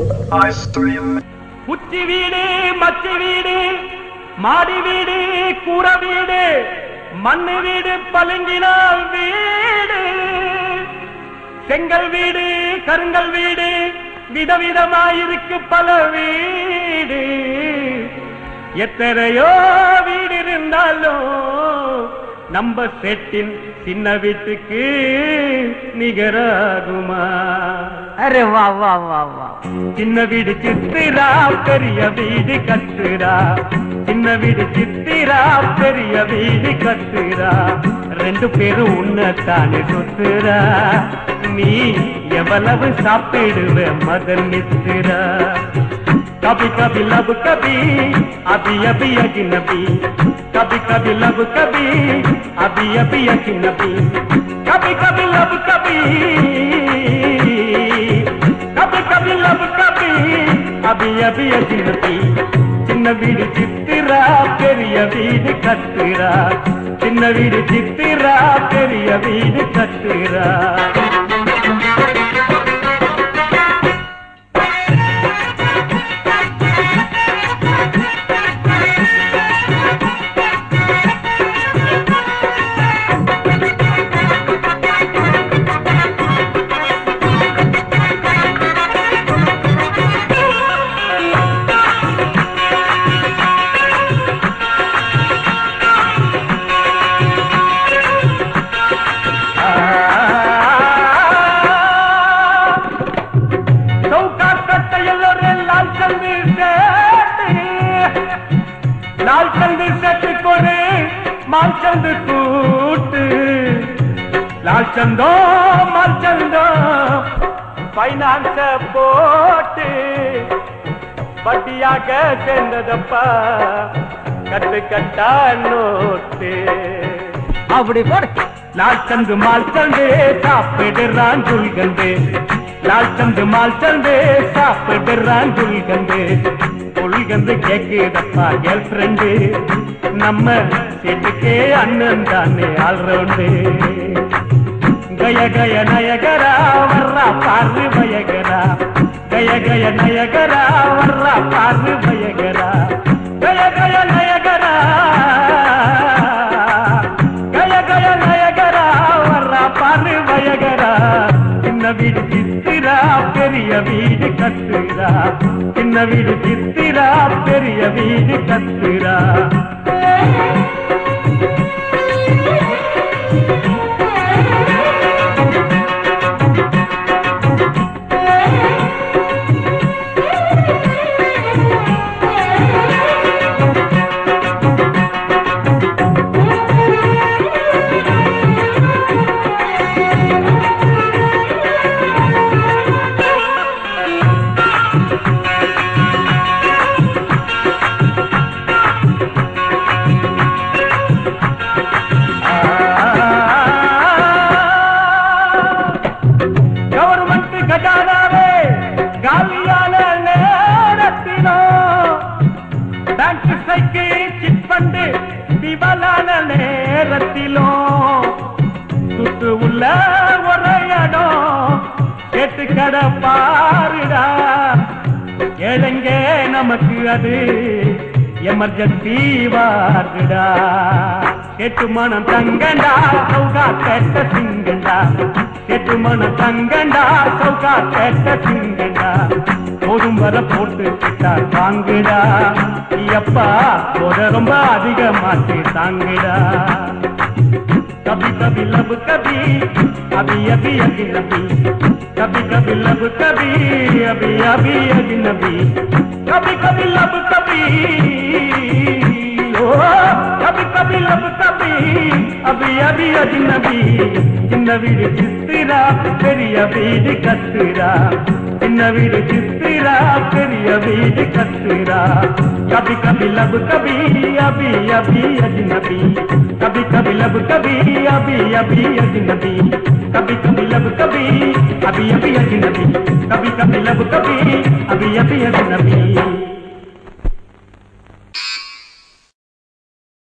குச்சி உச்சி வீடு மச்சி வீடு மாடி வீடு கூற வீடு மண்ணு வீடு பழுங்கினால் வீடு. செங்கல் வீடு கருங்கல் வீடு விதவிதமாயிருக்கு பல வீடு. எத்தனையோ வீடு இருந்தாலும் நம்ம செட்டின் சின்ன வீட்டுக்கு நிகராகுமா? அரே வா வா வா வா சின்ன வீடு சித்திரா பெரிய வீடு கட்டுறா சின்ன வீடு சித்திரா பெரிய வீடு கட்டுறா ரெண்டு பேரும் உன்னத்தானே சுத்துறா நீ எவ்வளவு சாப்பிடுவ மதன் மித்திரா कभी कभी लब कभी अभी अभी अजनबी कभी कभी लब कभी अभी अभी अजनबी कभी कभी लब कभी कभी அபிய அபிய திருப்பி சின்ன வீடு சித்திரா பெரிய வீடு கட்டுரா சின்ன வீடு சித்திரா பெரிய வீடு கட்டுரா நாள் சந்து கட்டிக்கொடு மால் சந்து கூட்டு. லால் சந்தோ மால் சந்தோ பைனான்ஸ போட்டு. வட்டியாக சேர்ந்ததப்பா கட்டு கட்டா நோட்டு. அப்படி போடு. லால் சந்து மால் சந்து சாப்பிடுறான் துல்கந்தே லால் சந்து மால் சந்து சாப்பிடுறான் துல்கந்து துல்கந்து கேக்குதப்பா கேர்ள் ஃப்ரெண்டு நம்ம செட்டுக்கே அண்ணன் தானே ஆல்ரவுண்டு கய கய நயகரா வர்றா பாரு பயகரா கய கய நயகரா வர்றா பாரு பயகரா கய கய சித்திரா பெரிய வீடு கட்டுறா. சின்ன வீடு சித்திரா பெரிய வீடு கட்டுறா. திவாலான நேரத்திலும் சுற்று உள்ள உரையடம் கேட்டு கடை பாருடா. ஏழைங்க நமக்கு அது எமர்ஜென்சி வார்டுடா. கெட்டு மனம் தங்கண்டா சௌகா கேட்ட சிங்கண்டா. கெட்டு மனம் தங்கண்டா சௌகா கேட்ட சிங்கண்டா. போதும் வர போட்டு விட்டார் வாங்குடா ஐயப்பா போத ரொம்ப அதிக மாற்றி தாங்குடா. கபி கபி லபு கபி அபி அபி அபி நபி. கபி கபி லபு கபி அபி அபி அபி நபி. கபி கபி லபு கபி. ஓ கபி கபி லபு கபி. अभी अभी अजनबी नवीर किसरा तेरी अबीर कसरा नवीर किसरा तेरी अबीर कसरा कभी कभी लब, कभी, अभी अभी अजनबी। कभी कभी लब, कभी, अभी अभी अजनबी। कभी कभी लब, कभी, अभी अभी अजनबी। कभी कभी लब, कभी, अभी अभी अजनबी।